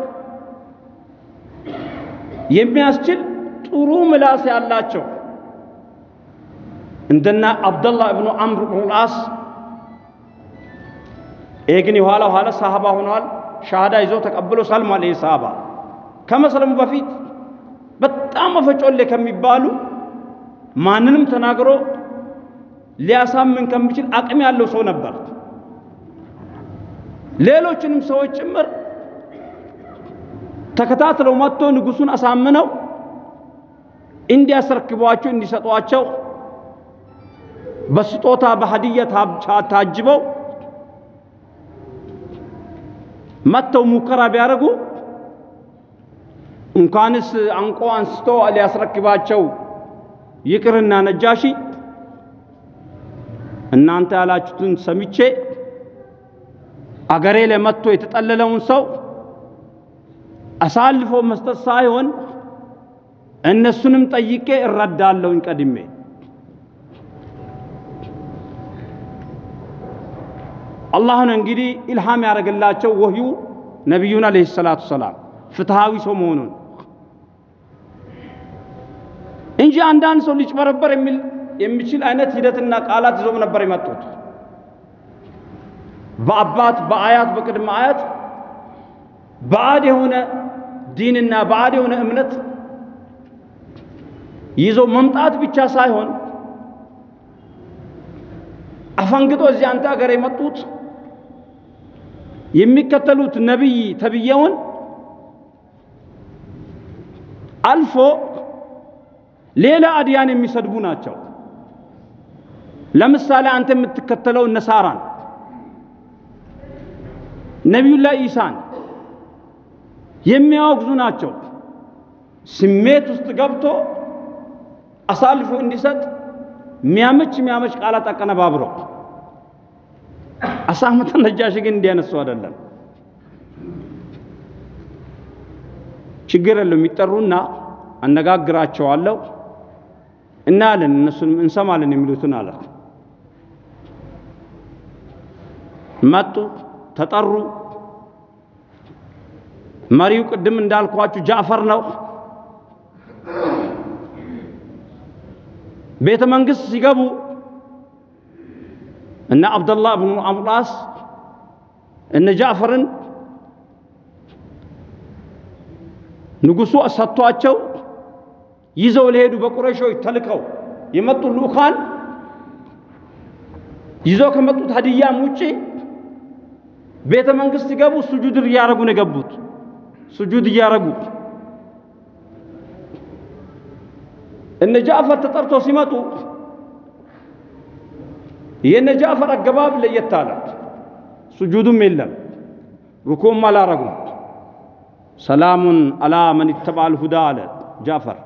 የሚያስችል ጥሩ ምላስ ያላቸው እንደና አብደላህ እብኑ አምር ብኑ ልዓስ ይሄ ግን የኋላ ኋላ ሳሃባ ሆነዋል። ሻሃዳ ይዞ ተቀብሎ ሰልሟል። ይህ ሳሃባ ከመስለሙ በፊት በጣም መፈጮሌ ከሚባሉ ማንንም ተናግሮ ሊያሳምን ከሚችል አቅም ያለው ሰው ነበር። ሌሎችንም ሰዎች ጭምር ተከታትለው መጥቶ ንጉሱን አሳምነው እንዲያስረክቧቸው እንዲሰጧቸው በስጦታ በሀዲያ ታጅበው መጥተው ሙከራ ቢያደርጉ እንኳንስ አንቆ አንስቶ ሊያስረክባቸው ይቅርና ነጃሺ እናንተ ያላችሁትን ሰምቼ አገሬ ላይ መጥቶ የተጠለለውን ሰው አሳልፎ መስጠት ሳይሆን እነሱንም ጠይቄ እረዳለሁኝ ቀድሜ። አላህን እንግዲህ ኢልሃም ያደረገላቸው ወህዩ ነቢዩን አለይሂ ሰላቱ ሰላም ፍትሃዊ ሰው መሆኑን እንጂ አንዳንድ ሰው ሊጭበረበር የሚል የሚችል አይነት ሂደትና ቃላት ይዞም ነበር የመጡት። በአባት በአያት በቅድመ አያት ባዕድ የሆነ ዲንና ባዕድ የሆነ እምነት ይዞ መምጣት ብቻ ሳይሆን አፈንግጦ እዚህ አንተ ሀገር የመጡት የሚከተሉት ነቢይ ተብዬውን አልፎ ሌላ አድያን የሚሰድቡ ናቸው። ለምሳሌ አንተ የምትከተለው ነሳራን፣ ነቢዩላህ ኢሳን የሚያወግዙ ናቸው። ስሜት ውስጥ ገብቶ አሳልፎ እንዲሰጥ ሚያመች ሚያመች ቃላት አቀነባብሮ አሳመተ ነጃሽ ግን እንዲያነሱ አይደለም። ችግር የለው የሚጠሩና አነጋግራቸዋለሁ እናያለን፣ እነሱን እንሰማለን የሚሉትን አለ። መጡ፣ ተጠሩ። መሪው ቅድም እንዳልኳችሁ ጃዕፈር ነው። ቤተ መንግስት ሲገቡ እነ አብደላህ ብኑ አምራስ እነ ጃዕፈርን ንጉሱ ሰጥቷቸው ይዘው ለሄዱ በቁረይሾች ተልከው የመጡ ልኡካን ይዘው ከመጡት ሀዲያም ውጪ ቤተ መንግስት ሲገቡ ሱጁድ እያረጉ ነው የገቡት። ሱጁድ እያረጉ እነ ጃዕፈር ተጠርቶ ሲመጡ የእነ ጃዕፈር አገባብ ለየት አለ። ሱጁዱም የለም ሩኩም አላረጉም። ሰላሙን አላ መን ይተባል ሁዳ አለ ጃዕፈር።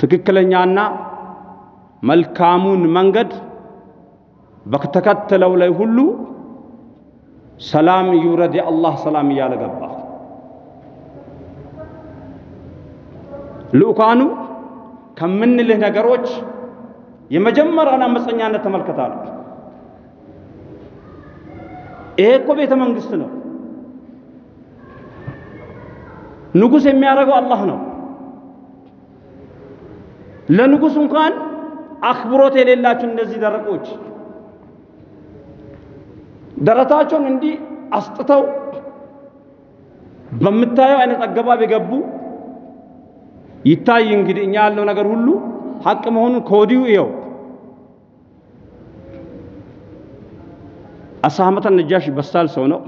ትክክለኛና መልካሙን መንገድ በተከተለው ላይ ሁሉ ሰላም ይውረድ የአላህ ሰላም እያለ ገባ። ልኡካኑ ከምንልህ ነገሮች የመጀመሪያውን አመፀኛነት ተመልከታሉ። ይሄ እኮ ቤተ መንግስት ነው። ንጉሥ የሚያደርገው አላህ ነው። ለንጉሥ እንኳን አክብሮት የሌላቸው እነዚህ ደረቆች ደረታቸውን እንዲህ አስጥተው በምታየው አይነት አገባብ የገቡ ይታይ። እንግዲህ እኛ ያለው ነገር ሁሉ ሐቅ መሆኑን ከወዲሁ ይኸው። አሳመተ ነጃሽ በሳል ሰው ነው።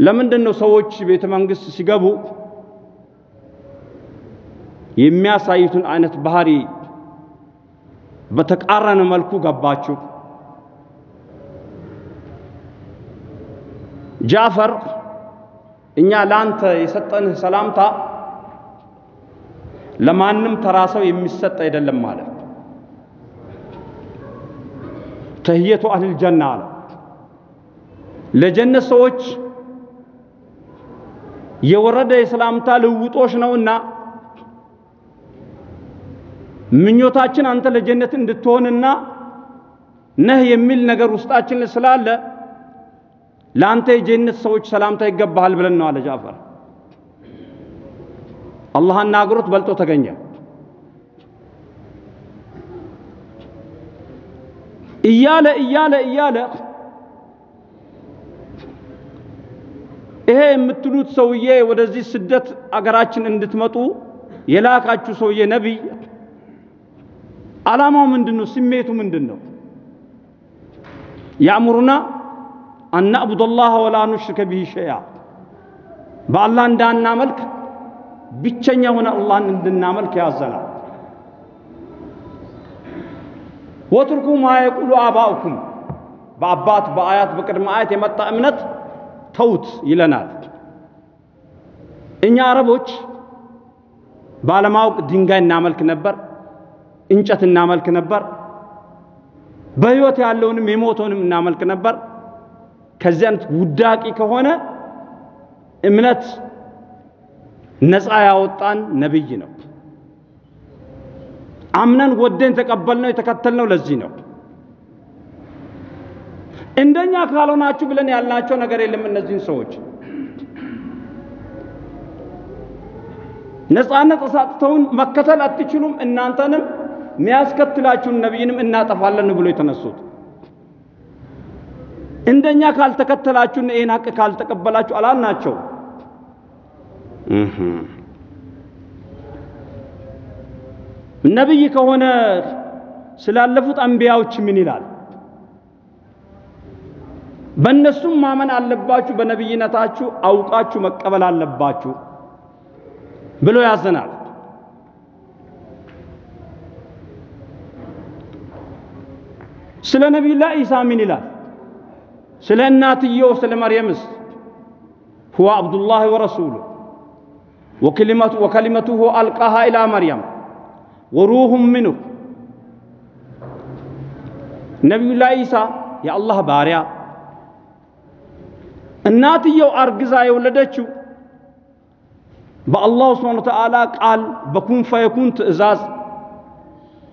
ለምንድን ነው ሰዎች ቤተ መንግስት ሲገቡ የሚያሳዩትን አይነት ባህሪ በተቃረነ መልኩ ገባችሁ? ጃፈር እኛ ላንተ የሰጠንህ ሰላምታ ለማንም ተራ ሰው የሚሰጥ አይደለም ማለት ተህየቱ አህል ጀና አለ። ለጀነት ሰዎች የወረደ የሰላምታ ልውጦች ነውና ምኞታችን አንተ ለጀነት እንድትሆንና ነህ የሚል ነገር ውስጣችን ስላለ ለአንተ የጀነት ሰዎች ሰላምታ ይገባሃል ብለን ነው አለ ጃፈር። አላህ አናግሮት በልጦ ተገኘ። እያለ እያለ እያለ ይሄ የምትሉት ሰውዬ ወደዚህ ስደት አገራችን እንድትመጡ የላካችሁ ሰውዬ ነቢይ ዓላማው ምንድን ነው? ስሜቱ ምንድን ነው? ያእሙሩና አናዕቡድ አላህ ወላ ኑሽርከ ቢሂ ሸይአ በአላህ እንዳናመልክ ብቸኛ ሆነ አላህን እንድናመልክ ያዘናል። ወትርኩ ማ የቁሉ አባኡኩም በአባት በአያት በቅድመ አያት የመጣ እምነት ተውት ይለናል። እኛ አረቦች ባለማወቅ ድንጋይ እናመልክ ነበር፣ እንጨት እናመልክ ነበር፣ በሕይወት ያለውንም የሞተውንም እናመልክ ነበር። አይነት ውዳቂ ከሆነ እምነት ነፃ ያወጣን ነብይ ነው። አምነን ወደን ተቀበልነው የተከተልነው ለዚህ ነው። እንደኛ ካልሆናችሁ ብለን ያልናቸው ነገር የለም። እነዚህን ሰዎች ነፃነት ተሳጥተውን መከተል አትችሉም፣ እናንተንም የሚያስከትላችሁን ነቢይንም እናጠፋለን ብሎ የተነሱት እንደኛ ካልተከተላችሁን ይህን ሀቅ ካልተቀበላችሁ አላልናቸው። ነቢይ ከሆነ ስላለፉት አንቢያዎች ምን ይላል? በእነሱም ማመን አለባችሁ፣ በነቢይነታችሁ አውቃችሁ መቀበል አለባችሁ ብሎ ያዘናል። ስለ ነቢዩላህ ኢሳ ምን ይላል? ስለ እናትየው ስለ መርየምስ ሁወ አብዱላህ ወረሱሉ ወከሊመቱሁ አልቃሃ ኢላ መርየም ወሩሁም ምንሁ ነቢዩላህ ኢሳ የአላህ ባሪያ እናትየው አርግዛ የወለደችው በአላሁ ስብሓነ ወተዓላ ቃል በኩን ፈየኩን ትእዛዝ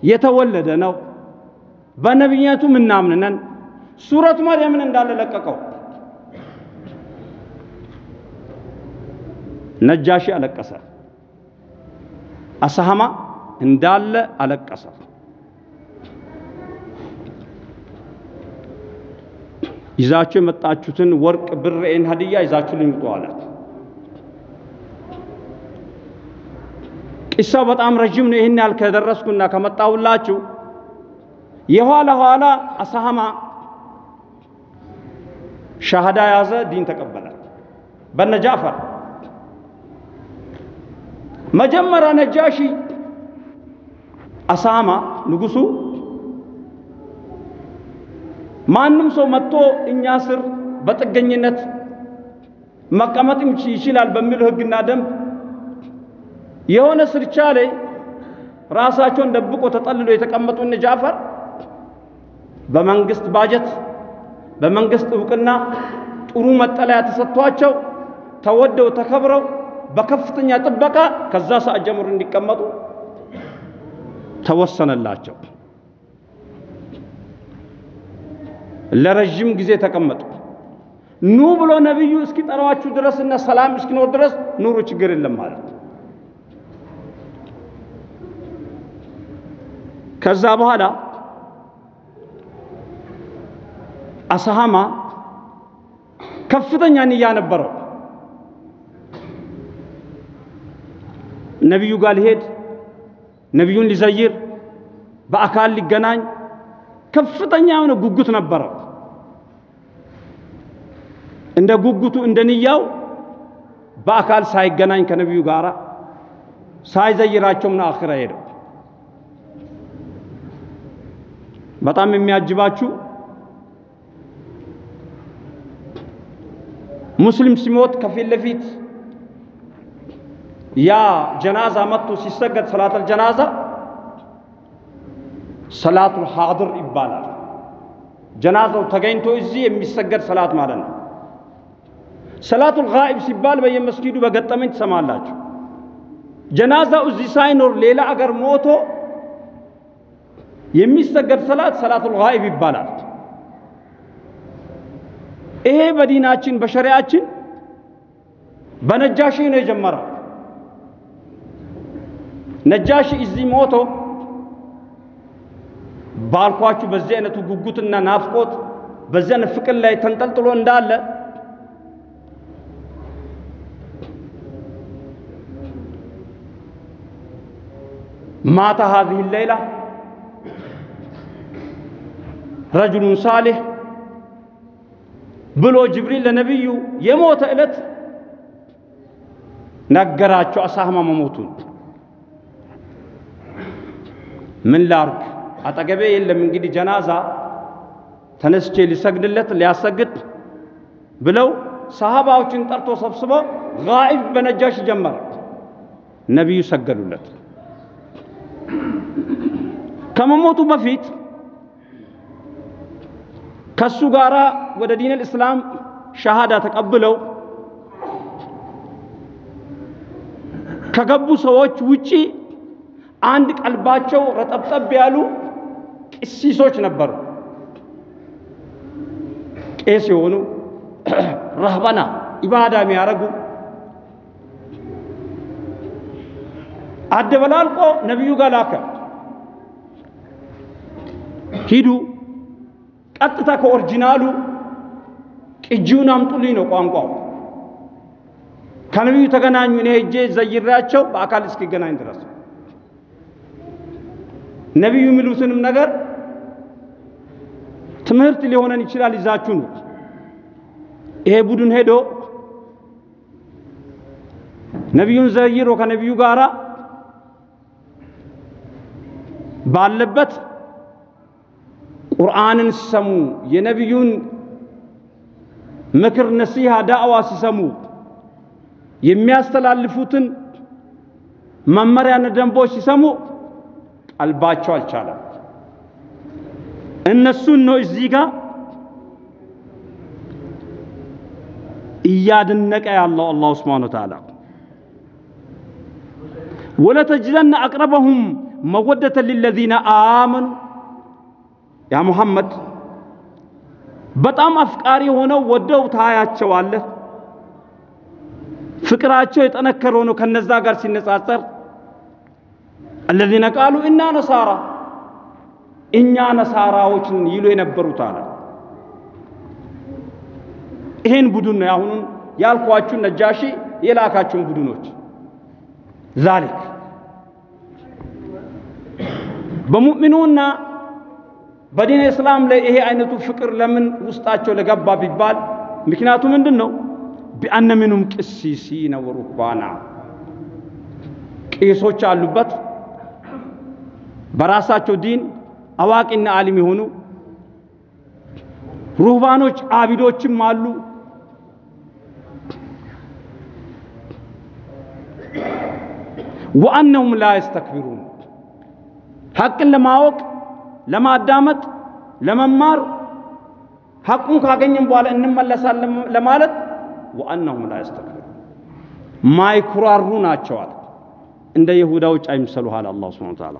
የተወለደ ነው። በነቢያቱ ምናምንነን ሱረቱ መርየምን እንዳለ ለቀቀው። ነጃሺ አለቀሰ። አሳሃማ እንዳለ አለቀሰ። ይዛችሁ የመጣችሁትን ወርቅ ብርኤን ሀዲያ ይዛችሁ ልምጡ አላት። ቂሳው በጣም ረጅም ነው። ይህን ያህል ከደረስኩና ከመጣሁላችሁ የኋላ ኋላ አሳሃማ ሻሃዳ ያዘ፣ ዲን ተቀበለ በነ ጃፈር። መጀመሪያ ነጃሺ አሳሃማ ንጉሱ ማንም ሰው መጥቶ እኛ ስር በጥገኝነት መቀመጥ ይችላል በሚለው ሕግና ደንብ የሆነ ስርቻ ላይ ራሳቸውን ደብቆ ተጠልሎ የተቀመጡ እነ ጃፈር በመንግስት ባጀት በመንግስት እውቅና ጥሩ መጠለያ ተሰጥቷቸው ተወደው ተከብረው በከፍተኛ ጥበቃ ከዛ ሰዓት ጀምሮ እንዲቀመጡ ተወሰነላቸው። ለረዥም ጊዜ ተቀመጡ። ኑ ብሎ ነቢዩ እስኪጠራዋችሁ ድረስና ሰላም እስኪኖር ድረስ ኑሩ፣ ችግር የለም ማለት ከዛ በኋላ አሳሃማ ከፍተኛ ንያ ነበረው። ነቢዩ ጋር ሊሄድ ነቢዩን ሊዘይር በአካል ሊገናኝ ከፍተኛ የሆነ ጉጉት ነበረው። እንደ ጉጉቱ እንደ ንያው በአካል ሳይገናኝ ከነቢዩ ጋር ሳይዘይራቸው ምን አኺራ ሄደው በጣም የሚያጅባችሁ ሙስሊም ሲሞት ከፊት ለፊት ያ ጀናዛ መጥቶ ሲሰገድ ሰላተል ጀናዛ ሰላቱል ሐድር ይባላል። ጀናዛው ተገኝቶ እዚህ የሚሰገድ ሰላት ማለት ነው። ሰላቱል ጋኢብ ሲባል በየመስጊዱ በገጠመኝ ትሰማላችሁ። ጀናዛው እዚህ ሳይኖር ሌላ አገር ሞቶ የሚሰገድ ሰላት ሰላቱል ጋኢብ ይባላል። ይሄ በዲናችን በሸሪያችን በነጃሺ ነው የጀመረው። ነጃሺ እዚህ ሞቶ ባልኳችሁ በዚህ አይነቱ ጉጉትና ናፍቆት በዚህ አይነት ፍቅር ላይ ተንጠልጥሎ እንዳለ ማታ ሀዚህ ሌይላ ረጅሉን ሳሌሕ ብሎ ጅብሪል ለነቢዩ የሞተ ዕለት ነገራቸው አሳህማ መሞቱን። ምን ላርግ አጠገቤ የለም እንግዲህ ጀናዛ ተነስቼ ሊሰግድለት ሊያሰግድ ብለው ሰሃባዎችን ጠርቶ ሰብስበው ጋኢብ በነጃሽ ጀመረ። ነቢዩ ሰገዱለት። ከመሞቱ በፊት ከሱ ጋራ ወደ ዲን ልእስላም ሸሃዳ ተቀብለው ከገቡ ሰዎች ውጪ አንድ ቀልባቸው ረጠብጠብ ያሉ ቅሲሶች ነበሩ። ቄስ የሆኑ ረህበና ኢባዳ የሚያደርጉ አደበላልቆ ነቢዩ ጋር ላከ። ሂዱ ቀጥታ ከኦሪጂናሉ ቅጂውን አምጡልኝ ነው ቋንቋው። ከነቢዩ ተገናኙ። እኔ ሄጄ ዘይሬያቸው በአካል እስኪገናኝ ድረስ ነቢዩ የሚሉትንም ነገር ትምህርት ሊሆነን ይችላል ይዛችሁ ነው። ይሄ ቡድን ሄዶ ነቢዩን ዘይሮ ከነቢዩ ጋራ ባለበት ቁርአንን ሲሰሙ የነቢዩን ምክር፣ ነሲሃ፣ ዳዕዋ ሲሰሙ የሚያስተላልፉትን መመሪያና ደንቦች ሲሰሙ ቀልባቸው አልቻለም። እነሱን ነው እዚህ ጋር እያደነቀ ያለው አላሁ ስብሓነ ወተዓላ ወለተጅደነ አቅረበሁም መወደተን ሊለዚነ አመኑ ያ ሙሐመድ በጣም አፍቃሪ ሆነው ወደው ታያቸዋለህ። ፍቅራቸው የጠነከረ ሆኖ ከነዛ ጋር ሲነጻጸር አለዚነ ቃሉ ኢና ነሳራ እኛ ነሳራዎችን ይሉ የነበሩት አለ። ይሄን ቡድን ነው አሁኑን ያልኳችሁ ነጃሺ የላካችሁን ቡድኖች ዛሊክ በሙእሚኑና በዲን እስላም ላይ ይሄ አይነቱ ፍቅር ለምን ውስጣቸው ለገባ ቢባል ምክንያቱ ምንድን ነው? ቢአነ ሚኑም ቅሲሲነ ወሩህባና ቄሶች አሉበት በራሳቸው ዲን አዋቂና አሊም የሆኑ ሩህባኖች አቢዶችም አሉ። ወአነሁም ላ የስተክቢሩን ሐቅን ለማወቅ ለማዳመጥ፣ ለመማር ሐቁን ካገኘን በኋላ እንመለሳለን ለማለት ወአነሁም ላ የስተክቢሩን ማይኩራሩ ናቸዋል። እንደ ይሁዳዎች አይምሰሉ አለ አላህ ሱብሓነሁ ወተዓላ።